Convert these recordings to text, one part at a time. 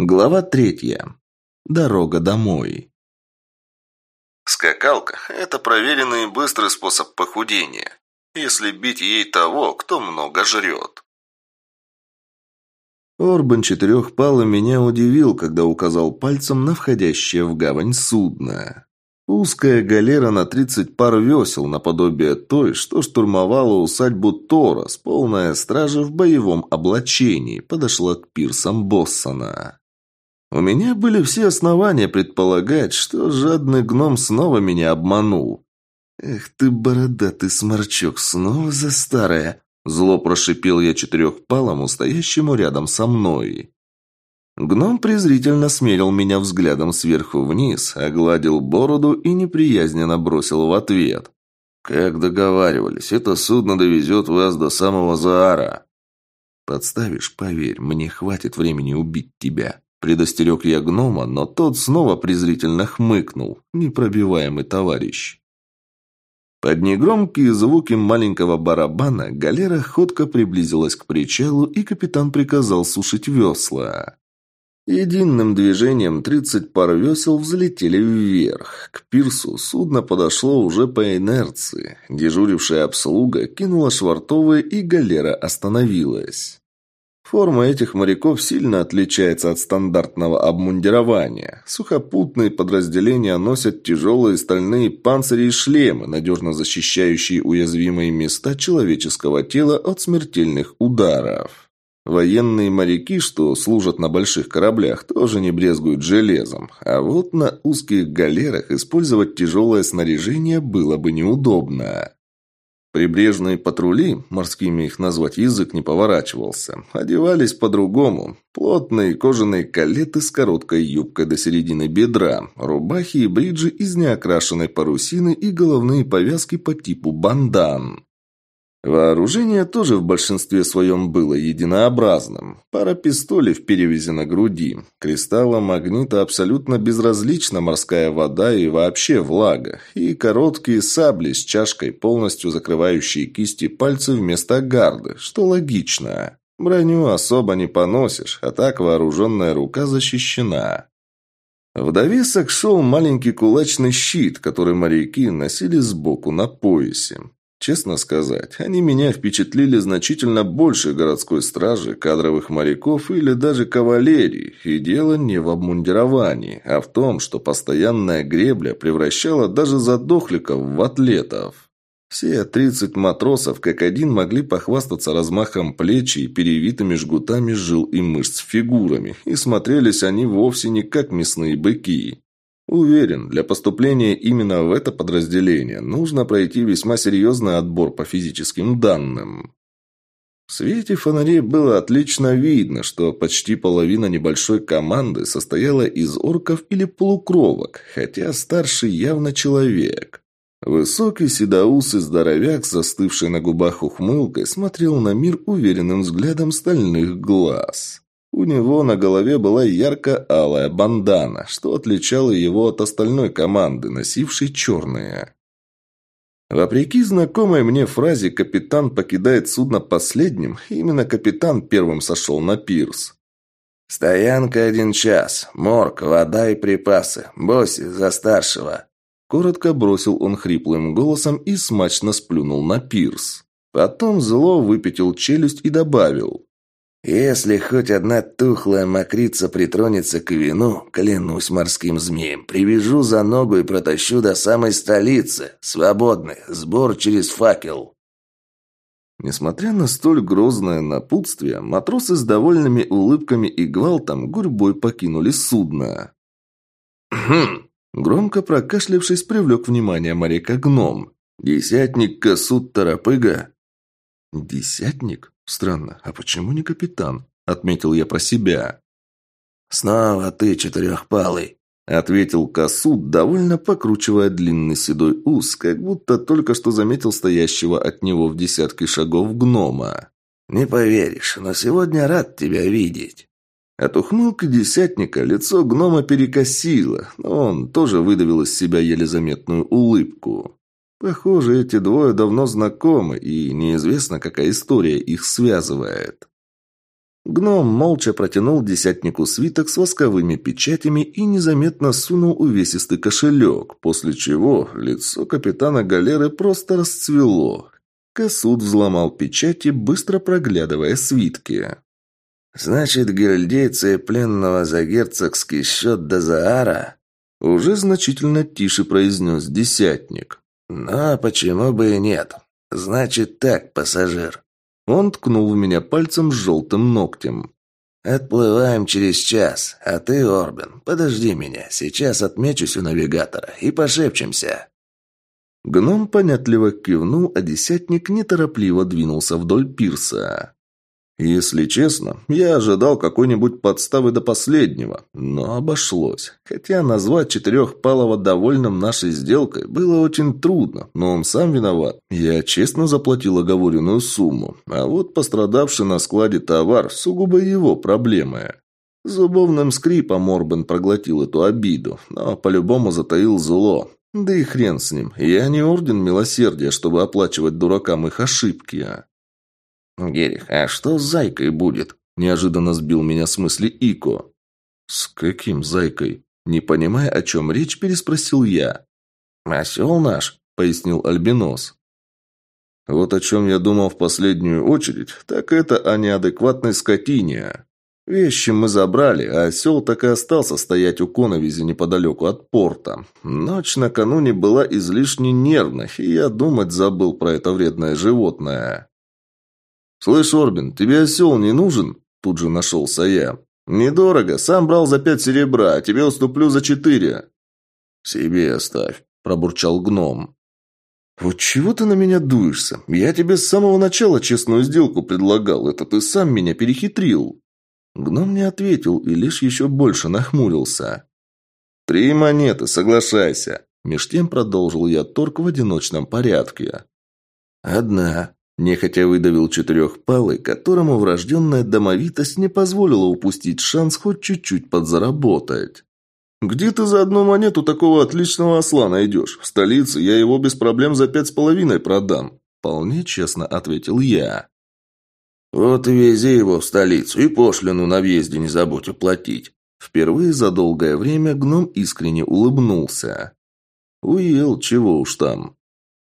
Глава третья. Дорога домой. Скакалка – это проверенный и быстрый способ похудения, если бить ей того, кто много жрет. Орбан четырехпала меня удивил, когда указал пальцем на входящее в гавань судно. Узкая галера на 30 пар весел, наподобие той, что штурмовала усадьбу Торос, полная стражи в боевом облачении, подошла к пирсам Боссона. У меня были все основания предполагать, что жадный гном снова меня обманул. «Эх ты, бородатый сморчок, снова за старое!» Зло прошипел я четырехпалому, стоящему рядом со мной. Гном презрительно смерил меня взглядом сверху вниз, огладил бороду и неприязненно бросил в ответ. «Как договаривались, это судно довезет вас до самого Заара». «Подставишь, поверь, мне хватит времени убить тебя», Предостерег я гнома, но тот снова презрительно хмыкнул. Непробиваемый товарищ. Под негромкие звуки маленького барабана галера ходко приблизилась к причалу, и капитан приказал сушить весла. Единым движением тридцать пар весел взлетели вверх. К пирсу судно подошло уже по инерции. Дежурившая обслуга кинула швартовые, и галера остановилась. Форма этих моряков сильно отличается от стандартного обмундирования. Сухопутные подразделения носят тяжелые стальные панцири и шлемы, надежно защищающие уязвимые места человеческого тела от смертельных ударов. Военные моряки, что служат на больших кораблях, тоже не брезгуют железом. А вот на узких галерах использовать тяжелое снаряжение было бы неудобно. Прибрежные патрули, морскими их назвать язык не поворачивался, одевались по-другому. Плотные кожаные калеты с короткой юбкой до середины бедра, рубахи и бриджи из неокрашенной парусины и головные повязки по типу бандан. Вооружение тоже в большинстве своем было единообразным. Пара пистолей в перевязи на груди. Кристалла магнита абсолютно безразлична морская вода и вообще влага. И короткие сабли с чашкой, полностью закрывающие кисти пальцев вместо гарды, что логично. Броню особо не поносишь, а так вооруженная рука защищена. В довесок шел маленький кулачный щит, который моряки носили сбоку на поясе. Честно сказать, они меня впечатлили значительно больше городской стражи, кадровых моряков или даже кавалерии, и дело не в обмундировании, а в том, что постоянная гребля превращала даже задохликов в атлетов. Все тридцать матросов как один могли похвастаться размахом плечи и перевитыми жгутами жил и мышц фигурами, и смотрелись они вовсе не как мясные быки. Уверен, для поступления именно в это подразделение нужно пройти весьма серьезный отбор по физическим данным. В свете фонарей было отлично видно, что почти половина небольшой команды состояла из орков или полукровок, хотя старший явно человек. Высокий седоусый здоровяк, застывший на губах ухмылкой, смотрел на мир уверенным взглядом стальных глаз. У него на голове была ярко-алая бандана, что отличало его от остальной команды, носившей черные. Вопреки знакомой мне фразе «капитан покидает судно последним», именно капитан первым сошел на пирс. «Стоянка один час. Морг, вода и припасы. Босси, за старшего». Коротко бросил он хриплым голосом и смачно сплюнул на пирс. Потом зло выпятил челюсть и добавил. Если хоть одна тухлая мокрица притронется к вину, клянусь морским змеем, привяжу за ногу и протащу до самой столицы. Свободный. Сбор через факел. Несмотря на столь грозное напутствие, матросы с довольными улыбками и гвалтом гурьбой покинули судно. «Хм!» Громко прокашлявшись, привлек внимание моряка гном. «Десятник Касут Тарапыга?» «Десятник? «Странно, а почему не капитан?» – отметил я про себя. «Снова ты четырехпалый», – ответил Касут, довольно покручивая длинный седой ус, как будто только что заметил стоящего от него в десятке шагов гнома. «Не поверишь, но сегодня рад тебя видеть». От ухмылки десятника лицо гнома перекосило, но он тоже выдавил из себя еле заметную улыбку. Похоже, эти двое давно знакомы, и неизвестно, какая история их связывает. Гном молча протянул десятнику свиток с восковыми печатями и незаметно сунул увесистый кошелек, после чего лицо капитана галеры просто расцвело. Косуд взломал печати, быстро проглядывая свитки. «Значит, гильдейцы пленного за герцогский счет Дазаара?» Уже значительно тише произнес десятник. «Но почему бы и нет? Значит так, пассажир. Он ткнул в меня пальцем с желтым ногтем. «Отплываем через час, а ты, Орбин, подожди меня. Сейчас отмечусь у навигатора и пошепчемся». Гном понятливо кивнул, а десятник неторопливо двинулся вдоль пирса. Если честно, я ожидал какой-нибудь подставы до последнего, но обошлось. Хотя назвать Четырехпалого довольным нашей сделкой было очень трудно, но он сам виноват. Я честно заплатил оговоренную сумму, а вот пострадавший на складе товар сугубо его проблемы. Зубовным скрипом Орбен проглотил эту обиду, но по-любому затаил зло. Да и хрен с ним, я не орден милосердия, чтобы оплачивать дуракам их ошибки. «Герих, а что с зайкой будет?» – неожиданно сбил меня с мысли Ико. «С каким зайкой?» Не понимая, о чем речь, переспросил я. «Осел наш», – пояснил Альбинос. «Вот о чем я думал в последнюю очередь, так это о неадекватной скотине. Вещи мы забрали, а осел так и остался стоять у коновизи неподалеку от порта. Ночь накануне была излишне нервной, и я думать забыл про это вредное животное. «Слышь, Орбин, тебе осел не нужен?» Тут же нашелся я. «Недорого. Сам брал за пять серебра, а тебе уступлю за четыре». «Себе оставь», – пробурчал гном. «Вот чего ты на меня дуешься? Я тебе с самого начала честную сделку предлагал. Это ты сам меня перехитрил». Гном не ответил и лишь еще больше нахмурился. «Три монеты, соглашайся!» Меж тем продолжил я торг в одиночном порядке. «Одна», Нехотя выдавил четырехпалый, которому врожденная домовитость не позволила упустить шанс хоть чуть-чуть подзаработать. «Где ты за одну монету такого отличного осла найдешь? В столице я его без проблем за пять с половиной продам», – вполне честно ответил я. «Вот и вези его в столицу и пошлину на въезде не забудь уплатить». Впервые за долгое время гном искренне улыбнулся. «Уел, чего уж там».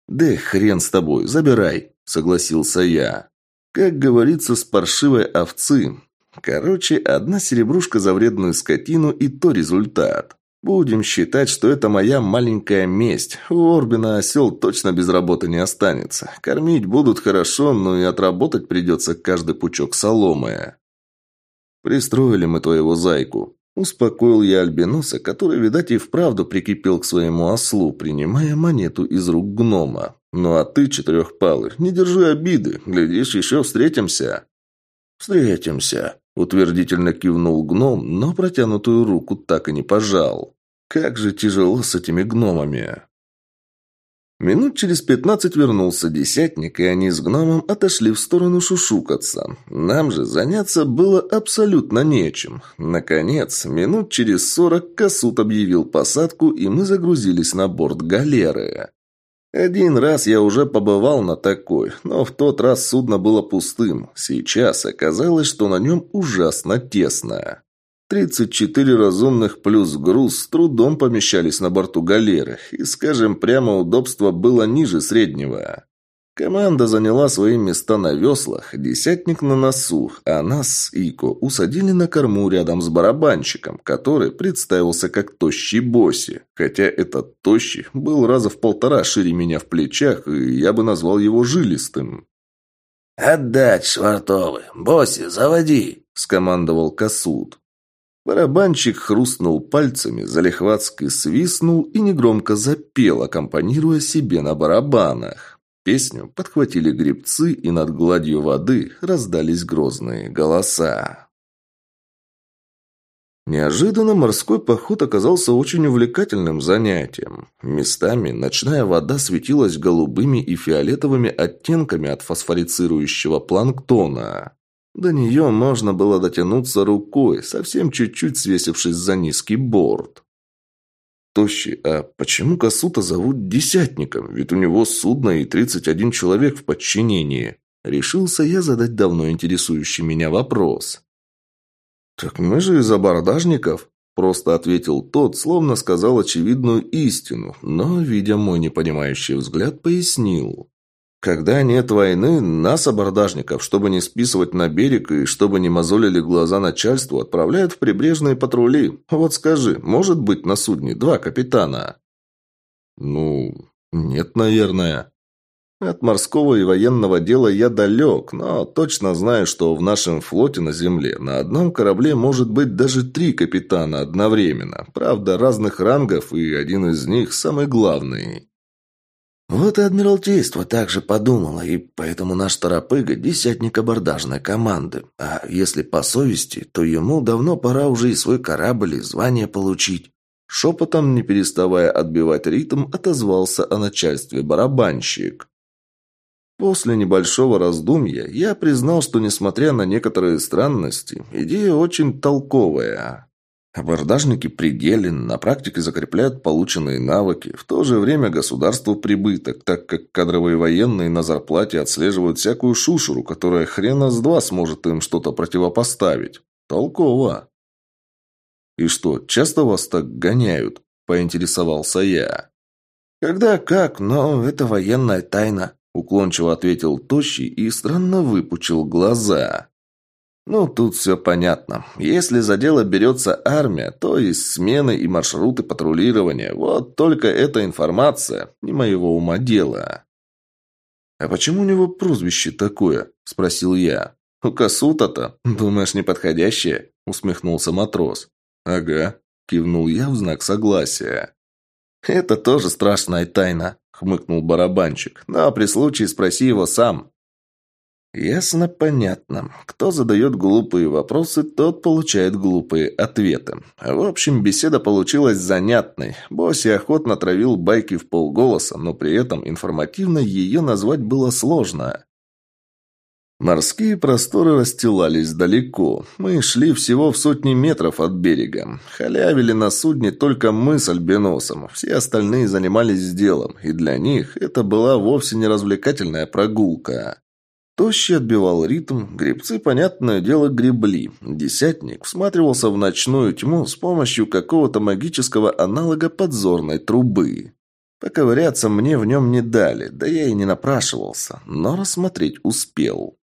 «Да хрен с тобой, забирай», – согласился я. Как говорится, с паршивой овцы. Короче, одна серебрушка за вредную скотину и то результат. Будем считать, что это моя маленькая месть. У Орбина осел точно без работы не останется. Кормить будут хорошо, но и отработать придется каждый пучок соломы. Пристроили мы твоего зайку. Успокоил я Альбиноса, который, видать, и вправду прикипел к своему ослу, принимая монету из рук гнома. «Ну а ты, четырехпалый, не держи обиды. Глядишь, еще встретимся». «Встретимся», – утвердительно кивнул гном, но протянутую руку так и не пожал. «Как же тяжело с этими гномами». Минут через пятнадцать вернулся десятник, и они с гномом отошли в сторону шушукаться. Нам же заняться было абсолютно нечем. Наконец, минут через сорок Касут объявил посадку, и мы загрузились на борт галеры. Один раз я уже побывал на такой, но в тот раз судно было пустым. Сейчас оказалось, что на нем ужасно тесно. 34 разумных плюс груз с трудом помещались на борту галеры, и, скажем прямо, удобство было ниже среднего. Команда заняла свои места на веслах, десятник на носу, а нас с Ико усадили на корму рядом с барабанщиком, который представился как тощий босси. Хотя этот тощий был раза в полтора шире меня в плечах, и я бы назвал его жилистым. «Отдать, швартовы! Босси, заводи!» – скомандовал Касуд. Барабанщик хрустнул пальцами, залихватски свистнул и негромко запел, аккомпанируя себе на барабанах. Песню подхватили грибцы, и над гладью воды раздались грозные голоса. Неожиданно морской поход оказался очень увлекательным занятием. Местами ночная вода светилась голубыми и фиолетовыми оттенками от фосфорицирующего планктона. До нее можно было дотянуться рукой, совсем чуть-чуть свесившись за низкий борт. Тощий, а почему Касута зовут Десятником? Ведь у него судно и 31 человек в подчинении. Решился я задать давно интересующий меня вопрос. «Так мы же из абордажников», – просто ответил тот, словно сказал очевидную истину, но, видя мой непонимающий взгляд, пояснил. Когда нет войны, нас, абордажников, чтобы не списывать на берег и чтобы не мозолили глаза начальству, отправляют в прибрежные патрули. Вот скажи, может быть на судне два капитана? Ну, нет, наверное. От морского и военного дела я далек, но точно знаю, что в нашем флоте на земле на одном корабле может быть даже три капитана одновременно. Правда, разных рангов, и один из них самый главный. Вот и Адмиралтейство также подумало, и поэтому наш Торопыга – десятник абордажной команды. А если по совести, то ему давно пора уже и свой корабль, и звание получить. Шепотом, не переставая отбивать ритм, отозвался о начальстве барабанщик. После небольшого раздумья я признал, что, несмотря на некоторые странности, идея очень толковая. Абордажники пределен, на практике закрепляют полученные навыки. В то же время государству прибыток, так как кадровые военные на зарплате отслеживают всякую шушеру, которая хрена с два сможет им что-то противопоставить. Толково. «И что, часто вас так гоняют?» – поинтересовался я. «Когда как, но это военная тайна», – уклончиво ответил Тощий и странно выпучил глаза. Ну, тут все понятно. Если за дело берется армия, то есть смены и маршруты патрулирования. Вот только эта информация не моего ума дело. «А почему у него прозвище такое?» – спросил я. «У Касута-то, думаешь, неподходящее?» – усмехнулся матрос. «Ага», – кивнул я в знак согласия. «Это тоже страшная тайна», – хмыкнул барабанчик. «Но при случае спроси его сам». Ясно, понятно. Кто задает глупые вопросы, тот получает глупые ответы. В общем, беседа получилась занятной. Босси охотно травил байки в полголоса, но при этом информативно ее назвать было сложно. Морские просторы расстилались далеко. Мы шли всего в сотни метров от берега. Халявили на судне только мы с Альбиносом. Все остальные занимались делом, и для них это была вовсе не развлекательная прогулка. Тощий отбивал ритм, гребцы, понятное дело, гребли. Десятник всматривался в ночную тьму с помощью какого-то магического аналога подзорной трубы. Поковыряться мне в нем не дали, да я и не напрашивался, но рассмотреть успел.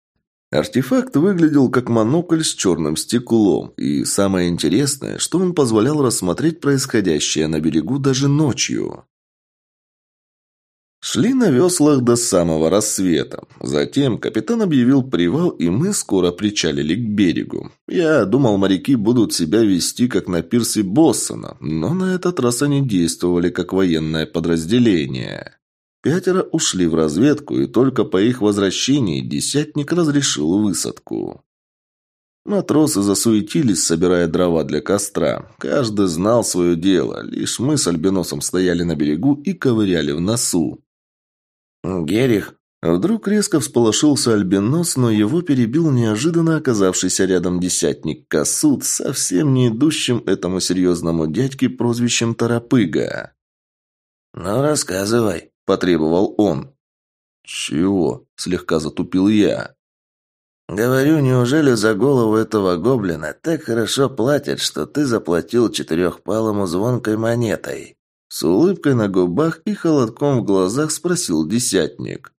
Артефакт выглядел как монокль с черным стеклом, и самое интересное, что он позволял рассмотреть происходящее на берегу даже ночью. Шли на веслах до самого рассвета. Затем капитан объявил привал, и мы скоро причалили к берегу. Я думал, моряки будут себя вести, как на пирсе Боссона, но на этот раз они действовали как военное подразделение. Пятеро ушли в разведку, и только по их возвращении десятник разрешил высадку. Матросы засуетились, собирая дрова для костра. Каждый знал свое дело, лишь мы с Альбиносом стояли на берегу и ковыряли в носу. «Герих!» Вдруг резко всполошился Альбинос, но его перебил неожиданно оказавшийся рядом десятник Касут, совсем не идущим этому серьезному дядьке прозвищем Торопыга. «Ну, рассказывай», – потребовал он. «Чего?» – слегка затупил я. «Говорю, неужели за голову этого гоблина так хорошо платят, что ты заплатил четырехпалому звонкой монетой?» С улыбкой на губах и холодком в глазах спросил десятник.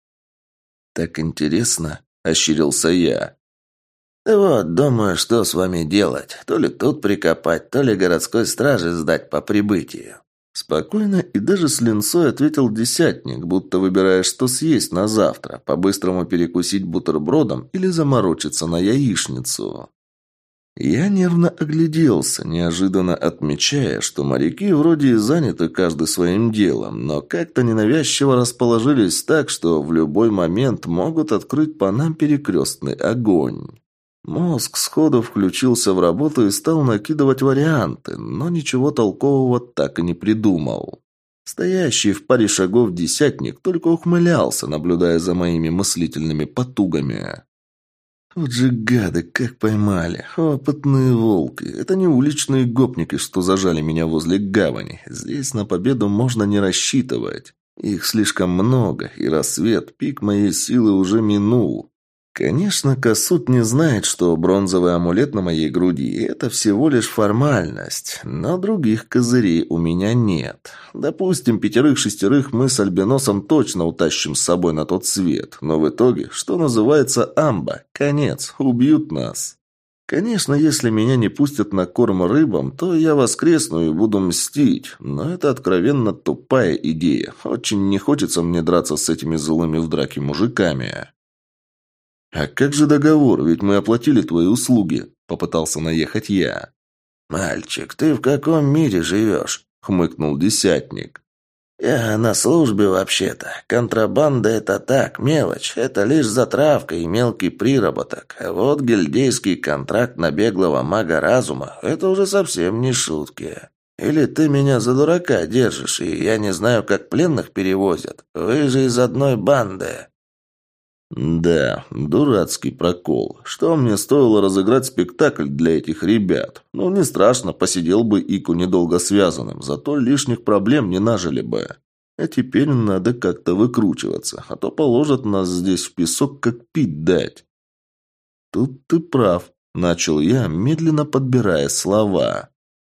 «Так интересно», – ощерился я. «Да вот, думаю, что с вами делать. То ли тут прикопать, то ли городской страже сдать по прибытию». Спокойно и даже с линцой ответил десятник, будто выбирая, что съесть на завтра, по-быстрому перекусить бутербродом или заморочиться на яичницу. Я нервно огляделся, неожиданно отмечая, что моряки вроде и заняты каждый своим делом, но как-то ненавязчиво расположились так, что в любой момент могут открыть по нам перекрестный огонь. Мозг сходу включился в работу и стал накидывать варианты, но ничего толкового так и не придумал. Стоящий в паре шагов десятник только ухмылялся, наблюдая за моими мыслительными потугами. Вот же гады, как поймали. Опытные волки. Это не уличные гопники, что зажали меня возле гавани. Здесь на победу можно не рассчитывать. Их слишком много, и рассвет, пик моей силы уже минул. Конечно, Касут не знает, что бронзовый амулет на моей груди – это всего лишь формальность, но других козырей у меня нет. Допустим, пятерых-шестерых мы с Альбиносом точно утащим с собой на тот свет, но в итоге, что называется, амба, конец, убьют нас. Конечно, если меня не пустят на корм рыбам, то я воскресну и буду мстить, но это откровенно тупая идея. Очень не хочется мне драться с этими злыми в драке мужиками. «А как же договор? Ведь мы оплатили твои услуги», – попытался наехать я. «Мальчик, ты в каком мире живешь?» – хмыкнул десятник. «Я на службе вообще-то. Контрабанда – это так, мелочь. Это лишь затравка и мелкий приработок. А вот гильдейский контракт на беглого мага разума – это уже совсем не шутки. Или ты меня за дурака держишь, и я не знаю, как пленных перевозят? Вы же из одной банды». Да, дурацкий прокол. Что мне стоило разыграть спектакль для этих ребят? Ну, не страшно, посидел бы Ику недолго связанным, зато лишних проблем не нажили бы. А теперь надо как-то выкручиваться, а то положат нас здесь в песок, как пить дать. Тут ты прав, начал я, медленно подбирая слова.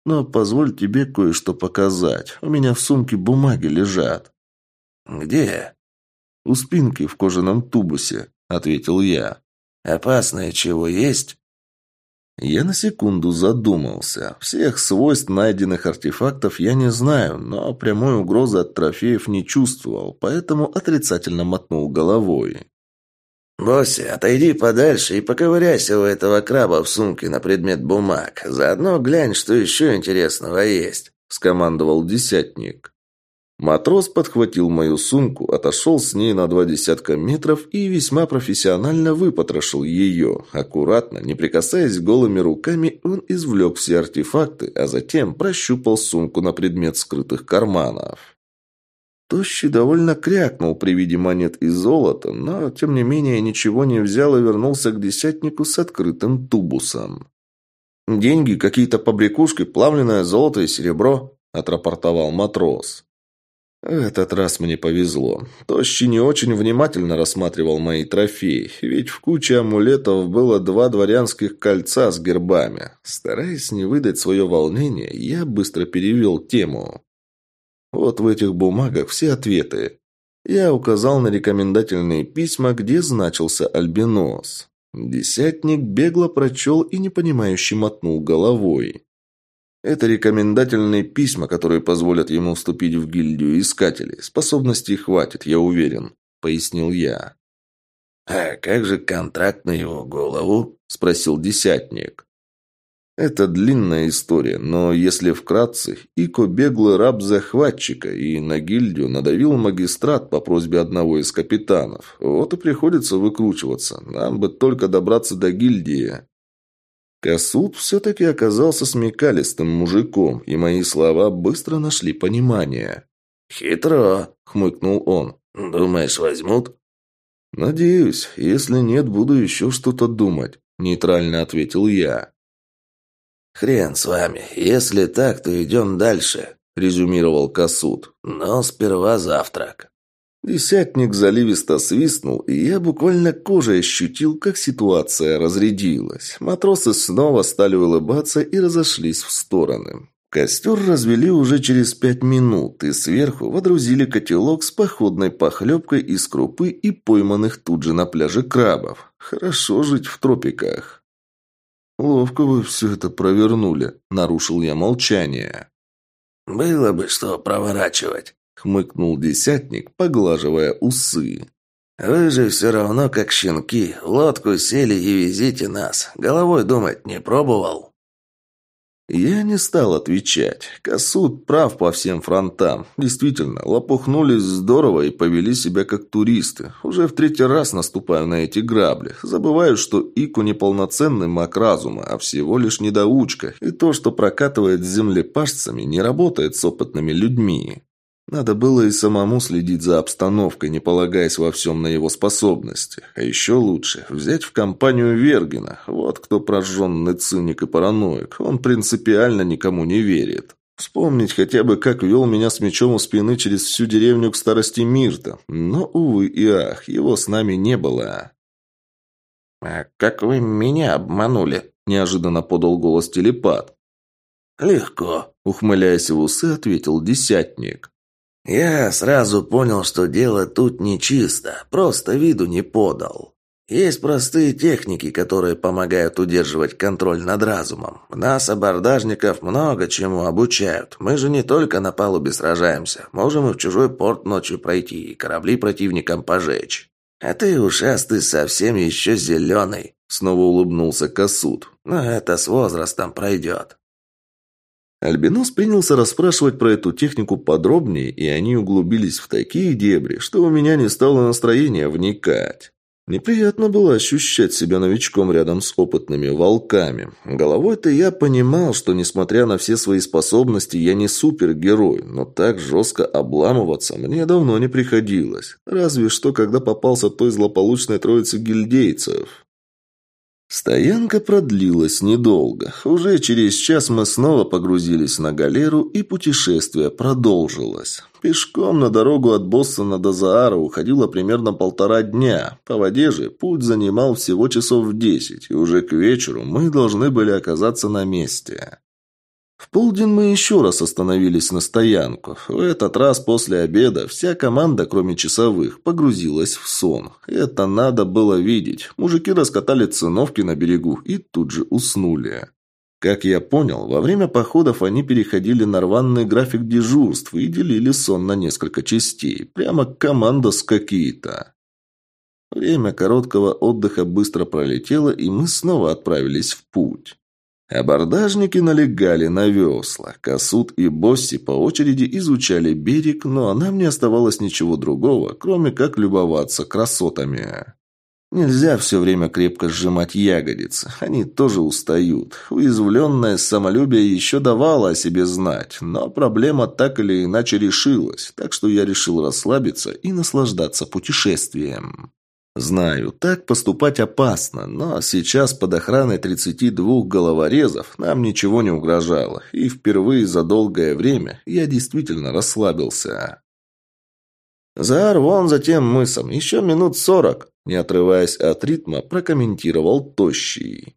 Но позволь тебе кое-что показать. У меня в сумке бумаги лежат. Где? «У спинки в кожаном тубусе», — ответил я. «Опасное чего есть?» Я на секунду задумался. Всех свойств найденных артефактов я не знаю, но прямой угрозы от трофеев не чувствовал, поэтому отрицательно мотнул головой. «Босси, отойди подальше и поковыряйся у этого краба в сумке на предмет бумаг. Заодно глянь, что еще интересного есть», — скомандовал десятник. Матрос подхватил мою сумку, отошел с ней на два десятка метров и весьма профессионально выпотрошил ее. Аккуратно, не прикасаясь голыми руками, он извлек все артефакты, а затем прощупал сумку на предмет скрытых карманов. Тощий довольно крякнул при виде монет и золота, но, тем не менее, ничего не взял и вернулся к десятнику с открытым тубусом. «Деньги, какие-то побрякушки, плавленное золото и серебро», – отрапортовал матрос. В этот раз мне повезло. Тощий не очень внимательно рассматривал мои трофеи, ведь в куче амулетов было два дворянских кольца с гербами. Стараясь не выдать свое волнение, я быстро перевел тему. Вот в этих бумагах все ответы. Я указал на рекомендательные письма, где значился альбинос. Десятник бегло прочел и непонимающе мотнул головой. Это рекомендательные письма, которые позволят ему вступить в гильдию искателей. Способностей хватит, я уверен», — пояснил я. «А как же контракт на его голову?» — спросил десятник. Это длинная история, но если вкратце, Ико беглый раб захватчика, и на гильдию надавил магистрат по просьбе одного из капитанов. Вот и приходится выкручиваться. Нам бы только добраться до гильдии. Косуд все-таки оказался смекалистым мужиком, и мои слова быстро нашли понимание. «Хитро», — хмыкнул он. «Думаешь, возьмут?» «Надеюсь. Если нет, буду еще что-то думать», — нейтрально ответил я. «Хрен с вами. Если так, то идем дальше», — резюмировал Косуд. «Но сперва завтрак». Десятник заливисто свистнул, и я буквально кожей ощутил, как ситуация разрядилась. Матросы снова стали улыбаться и разошлись в стороны. Костер развели уже через пять минут, и сверху водрузили котелок с походной похлебкой из крупы и пойманных тут же на пляже крабов. Хорошо жить в тропиках. «Ловко вы все это провернули», — нарушил я молчание. «Было бы что проворачивать», хмыкнул десятник, поглаживая усы. «Вы же все равно как щенки. В лодку сели и везите нас. Головой думать не пробовал?» Я не стал отвечать. Косуд прав по всем фронтам. Действительно, лопухнулись здорово и повели себя как туристы. Уже в третий раз наступаю на эти грабли. Забываю, что Ику неполноценный маг разума, а всего лишь недоучка. И то, что прокатывает с землепашцами, не работает с опытными людьми. Надо было и самому следить за обстановкой, не полагаясь во всем на его способности. А еще лучше взять в компанию Вергина. Вот кто прожженный циник и параноик. Он принципиально никому не верит. Вспомнить хотя бы, как вел меня с мечом у спины через всю деревню к старости Мирта. Но, увы и ах, его с нами не было. «А как вы меня обманули?» – неожиданно подал голос телепат. «Легко», – ухмыляясь в усы, ответил десятник. «Я сразу понял, что дело тут нечисто, просто виду не подал. Есть простые техники, которые помогают удерживать контроль над разумом. Нас, абордажников, много чему обучают. Мы же не только на палубе сражаемся. Можем и в чужой порт ночью пройти, и корабли противникам пожечь. А ты, ушастый, совсем еще зеленый. Снова улыбнулся Касут. Но это с возрастом пройдет. Альбинос принялся расспрашивать про эту технику подробнее, и они углубились в такие дебри, что у меня не стало настроения вникать. Неприятно было ощущать себя новичком рядом с опытными волками. Головой-то я понимал, что, несмотря на все свои способности, я не супергерой, но так жестко обламываться мне давно не приходилось. Разве что, когда попался той злополучной троице гильдейцев. Стоянка продлилась недолго. Уже через час мы снова погрузились на галеру, и путешествие продолжилось. Пешком на дорогу от Боссона до Заара уходило примерно полтора дня. По воде же путь занимал всего часов в десять, и уже к вечеру мы должны были оказаться на месте. В полдень мы еще раз остановились на стоянку. В этот раз после обеда вся команда, кроме часовых, погрузилась в сон. Это надо было видеть. Мужики раскатали циновки на берегу и тут же уснули. Как я понял, во время походов они переходили на рваный график дежурств и делили сон на несколько частей. Прямо командос какие-то. Время короткого отдыха быстро пролетело, и мы снова отправились в путь. Абордажники налегали на весла. Косут и Босси по очереди изучали берег, но нам не оставалось ничего другого, кроме как любоваться красотами. Нельзя все время крепко сжимать ягодицы. Они тоже устают. Уязвленное самолюбие еще давало о себе знать, но проблема так или иначе решилась, так что я решил расслабиться и наслаждаться путешествием. Знаю, так поступать опасно, но сейчас под охраной 32 головорезов нам ничего не угрожало, и впервые за долгое время я действительно расслабился. «Заар вон за тем мысом, еще минут сорок», не отрываясь от ритма, прокомментировал Тощий.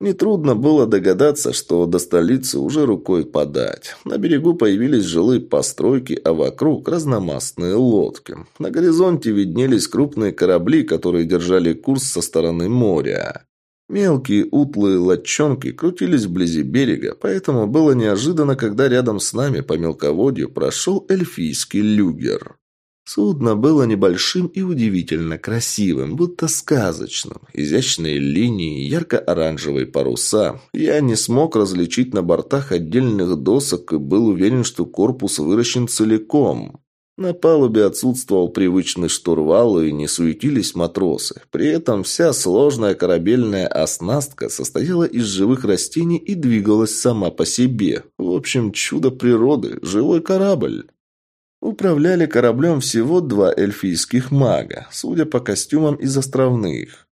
Нетрудно было догадаться, что до столицы уже рукой подать. На берегу появились жилые постройки, а вокруг разномастные лодки. На горизонте виднелись крупные корабли, которые держали курс со стороны моря. Мелкие утлые лодчонки крутились вблизи берега, поэтому было неожиданно, когда рядом с нами по мелководью прошел эльфийский люгер. Судно было небольшим и удивительно красивым, будто сказочным. Изящные линии, ярко-оранжевые паруса. Я не смог различить на бортах отдельных досок и был уверен, что корпус выращен целиком. На палубе отсутствовал привычный штурвал и не суетились матросы. При этом вся сложная корабельная оснастка состояла из живых растений и двигалась сама по себе. В общем, чудо природы, живой корабль. Управляли кораблем всего два эльфийских мага, судя по костюмам из островных.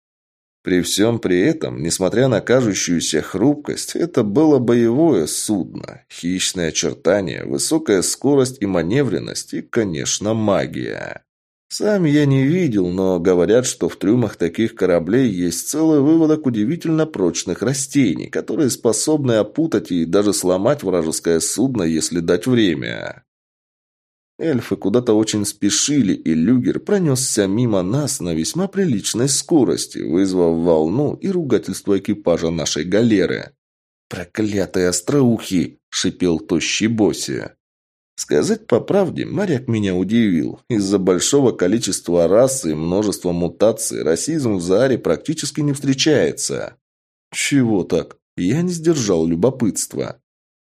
При всем при этом, несмотря на кажущуюся хрупкость, это было боевое судно. Хищные очертания, высокая скорость и маневренность и, конечно, магия. Сам я не видел, но говорят, что в трюмах таких кораблей есть целый выводок удивительно прочных растений, которые способны опутать и даже сломать вражеское судно, если дать время. Эльфы куда-то очень спешили, и люгер пронесся мимо нас на весьма приличной скорости, вызвав волну и ругательство экипажа нашей галеры. «Проклятые остроухи!» – шипел тощий Босси. Сказать по правде, моряк меня удивил. Из-за большого количества рас и множества мутаций расизм в Зааре практически не встречается. Чего так? Я не сдержал любопытства.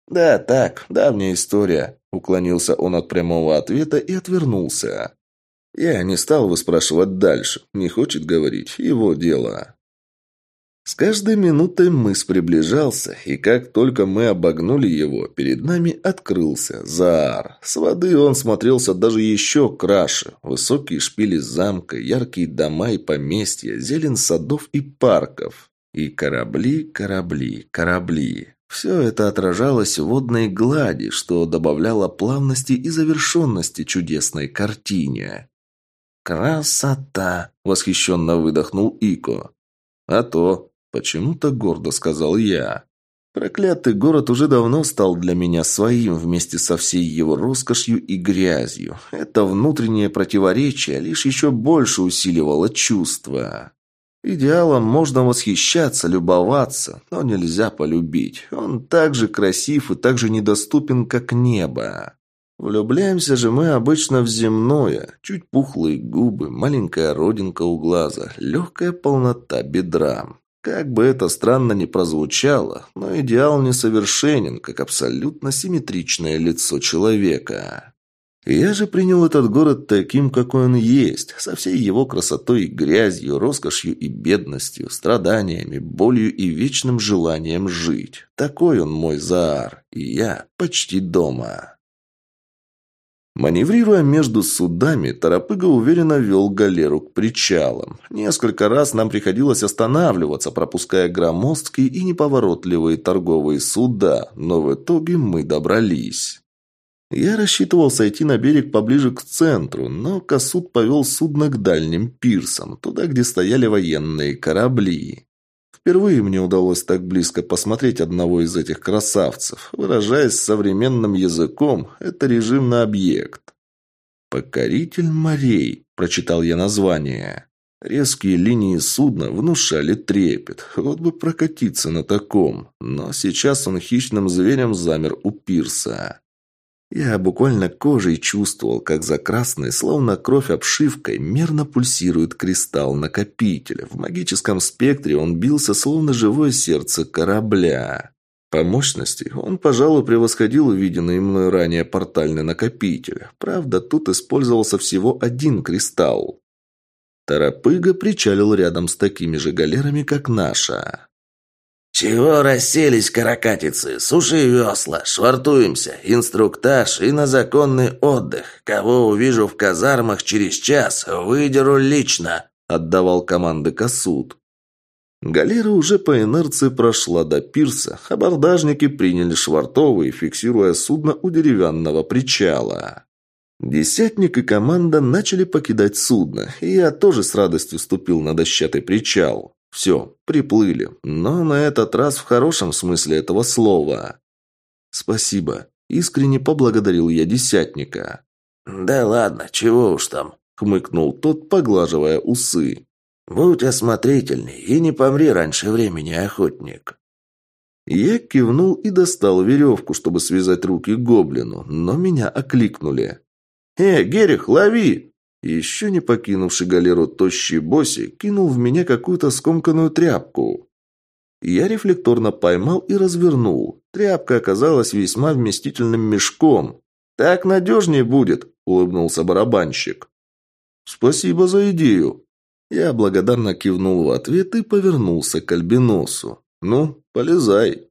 «Да, так, давняя история», – уклонился он от прямого ответа и отвернулся. Я не стал выспрашивать дальше. Не хочет говорить, его дело. С каждой минутой мыс приближался, и как только мы обогнули его, перед нами открылся Заар. С воды он смотрелся даже еще краше. Высокие шпили замка, яркие дома и поместья, зелень садов и парков. И корабли, корабли, корабли. Все это отражалось в водной глади, что добавляло плавности и завершенности чудесной картине. «Красота!» – восхищенно выдохнул Ико. А то, почему-то гордо сказал я. Проклятый город уже давно стал для меня своим вместе со всей его роскошью и грязью. Это внутреннее противоречие лишь еще больше усиливало чувства. Идеалом можно восхищаться, любоваться, но нельзя полюбить. Он так же красив и так же недоступен, как небо. Влюбляемся же мы обычно в земное. Чуть пухлые губы, маленькая родинка у глаза, легкая полнота бедра. Как бы это странно ни прозвучало, но идеал несовершенен, как абсолютно симметричное лицо человека. Я же принял этот город таким, какой он есть, со всей его красотой и грязью, роскошью и бедностью, страданиями, болью и вечным желанием жить. Такой он мой Заар, и я почти дома. Маневрируя между судами, Торопыга уверенно вел галеру к причалам. Несколько раз нам приходилось останавливаться, пропуская громоздкие и неповоротливые торговые суда, но в итоге мы добрались. Я рассчитывал сойти на берег поближе к центру, но Касут повел судно к дальним пирсам, туда, где стояли военные корабли. Впервые мне удалось так близко посмотреть одного из этих красавцев. Выражаясь современным языком, это режимный объект. «Покоритель морей», – прочитал я название. Резкие линии судна внушали трепет. Вот бы прокатиться на таком. Но сейчас он хищным зверем замер у пирса. Я буквально кожей чувствовал, как за красной, словно кровь обшивкой, мерно пульсирует кристалл накопителя. В магическом спектре он бился, словно живое сердце корабля. По мощности он, пожалуй, превосходил увиденный мной ранее портальный накопитель. Правда, тут использовался всего один кристалл. Тарапыга причалил рядом с такими же галерами, как наша. «Чего расселись, каракатицы? Суши весла, швартуемся, инструктаж и на законный отдых. Кого увижу в казармах через час, выдеру лично», — отдавал команды Касут. Галера уже по инерции прошла до пирса, абордажники приняли швартовые, фиксируя судно у деревянного причала. Десятник и команда начали покидать судно, и я тоже с радостью ступил на дощатый причал. Все, приплыли, но на этот раз в хорошем смысле этого слова. «Спасибо», – искренне поблагодарил я десятника. «Да ладно, чего уж там», – хмыкнул тот, поглаживая усы. «Будь осмотрительней и не помри раньше времени, охотник». Я кивнул и достал веревку, чтобы связать руки гоблину, но меня окликнули. «Э, Герих, лови!» Еще не покинувший галеру тощий Боси кинул в меня какую-то скомканную тряпку. Я рефлекторно поймал и развернул. Тряпка оказалась весьма вместительным мешком. «Так надежнее будет», – улыбнулся барабанщик. «Спасибо за идею». Я благодарно кивнул в ответ и повернулся к Альбиносу. «Ну, полезай».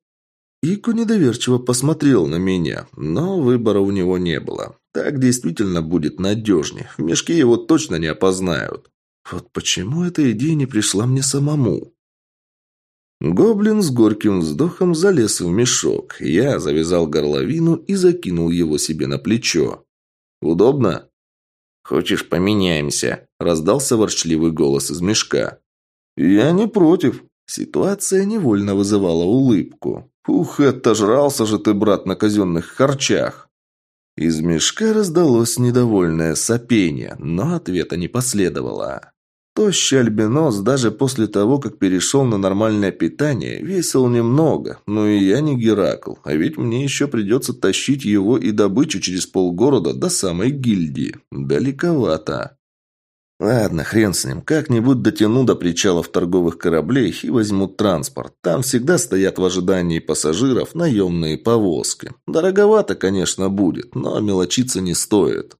Ико недоверчиво посмотрел на меня, но выбора у него не было. Так действительно будет надежнее. В мешке его точно не опознают. Вот почему эта идея не пришла мне самому? Гоблин с горьким вздохом залез в мешок. Я завязал горловину и закинул его себе на плечо. «Удобно?» «Хочешь, поменяемся?» – раздался ворчливый голос из мешка. «Я не против». Ситуация невольно вызывала улыбку. «Ух, отожрался же ты, брат, на казенных харчах!» Из мешка раздалось недовольное сопение, но ответа не последовало. Тощий альбинос даже после того, как перешел на нормальное питание, весил немного, но и я не Геракл, а ведь мне еще придется тащить его и добычу через полгорода до самой гильдии. Далековато. Ладно, хрен с ним. Как-нибудь дотяну до причалов торговых кораблей и возьму транспорт. Там всегда стоят в ожидании пассажиров наемные повозки. Дороговато, конечно, будет, но мелочиться не стоит.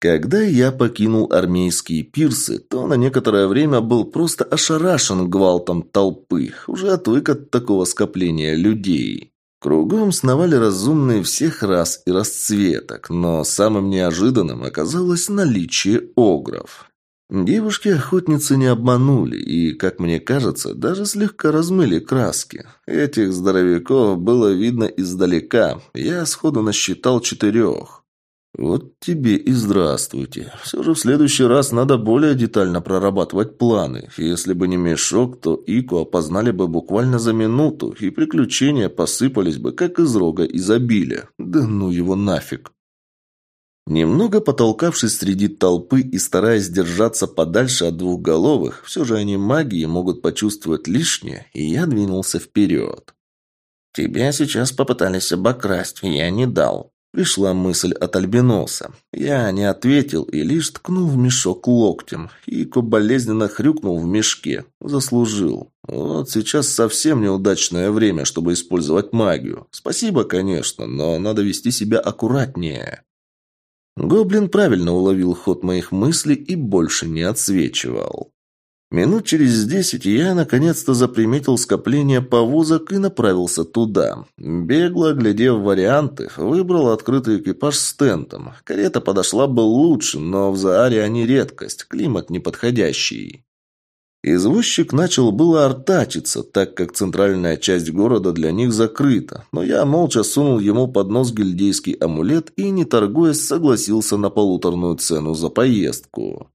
Когда я покинул армейские пирсы, то на некоторое время был просто ошарашен гвалтом толпы, уже отвык от такого скопления людей. Кругом сновали разумные всех рас и расцветок, но самым неожиданным оказалось наличие огров. Девушки-охотницы не обманули и, как мне кажется, даже слегка размыли краски. Этих здоровяков было видно издалека, я сходу насчитал четырех. Вот тебе и здравствуйте. Все же в следующий раз надо более детально прорабатывать планы. Если бы не мешок, то Ику опознали бы буквально за минуту, и приключения посыпались бы, как из рога изобилия. Да ну его нафиг. Немного потолкавшись среди толпы и стараясь держаться подальше от двухголовых, все же они магии могут почувствовать лишнее, и я двинулся вперед. «Тебя сейчас попытались обокрасть, я не дал», Пришла мысль от Альбиноса. Я не ответил и лишь ткнул в мешок локтем. Ико болезненно хрюкнул в мешке. Заслужил. Вот сейчас совсем неудачное время, чтобы использовать магию. Спасибо, конечно, но надо вести себя аккуратнее. Гоблин правильно уловил ход моих мыслей и больше не отсвечивал. Минут через десять я наконец-то заприметил скопление повозок и направился туда. Бегло оглядев варианты, выбрал открытый экипаж с тентом. Карета подошла бы лучше, но в Зааре они редкость, климат неподходящий. Извозчик начал было артачиться, так как центральная часть города для них закрыта, но я молча сунул ему под нос гильдейский амулет и, не торгуясь, согласился на полуторную цену за поездку.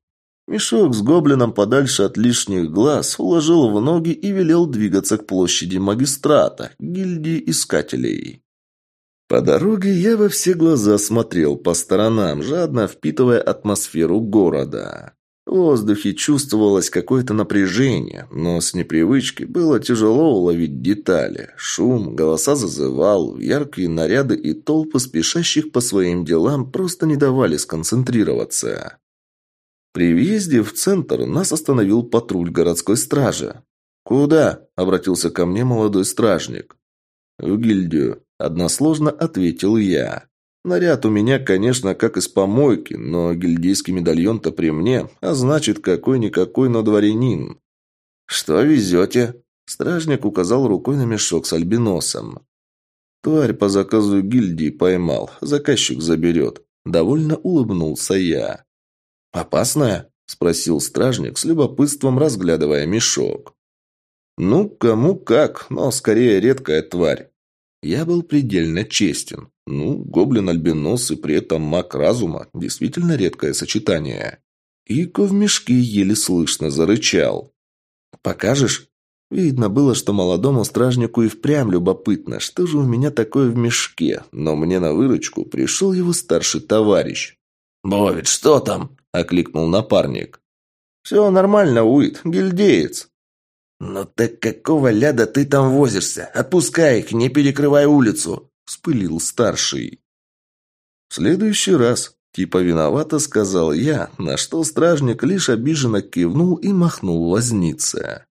Мешок с гоблином подальше от лишних глаз уложил в ноги и велел двигаться к площади магистрата, гильдии искателей. По дороге я во все глаза смотрел по сторонам, жадно впитывая атмосферу города. В воздухе чувствовалось какое-то напряжение, но с непривычки было тяжело уловить детали. Шум, голоса зазывал, яркие наряды и толпы спешащих по своим делам просто не давали сконцентрироваться. При въезде в центр нас остановил патруль городской стражи. «Куда?» – обратился ко мне молодой стражник. «В гильдию», – односложно ответил я. «Наряд у меня, конечно, как из помойки, но гильдейский медальон-то при мне, а значит, какой-никакой, но дворянин». «Что везете?» – стражник указал рукой на мешок с альбиносом. «Тварь по заказу гильдии поймал, заказчик заберет». Довольно улыбнулся я. «Опасная?» – спросил стражник с любопытством, разглядывая мешок. «Ну, кому как, но скорее редкая тварь». Я был предельно честен. Ну, гоблин-альбинос и при этом маг разума – действительно редкое сочетание. Ико в мешке еле слышно зарычал. «Покажешь?» Видно было, что молодому стражнику и впрямь любопытно, что же у меня такое в мешке, но мне на выручку пришел его старший товарищ. «Бович, что там?» Окликнул напарник. «Все нормально, Уит, гильдеец». «Ну так какого ляда ты там возишься? Отпускай их, не перекрывай улицу!» – вспылил старший. «В следующий раз», – типа виновато сказал я, на что стражник лишь обиженно кивнул и махнул вознице.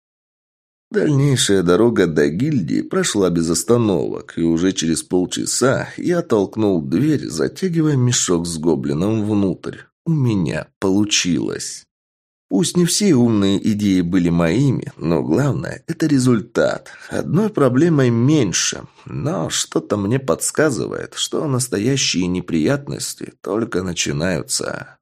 Дальнейшая дорога до гильдии прошла без остановок, и уже через полчаса я толкнул дверь, затягивая мешок с гоблином внутрь. У меня получилось. Пусть не все умные идеи были моими, но главное – это результат. Одной проблемой меньше, но что-то мне подсказывает, что настоящие неприятности только начинаются.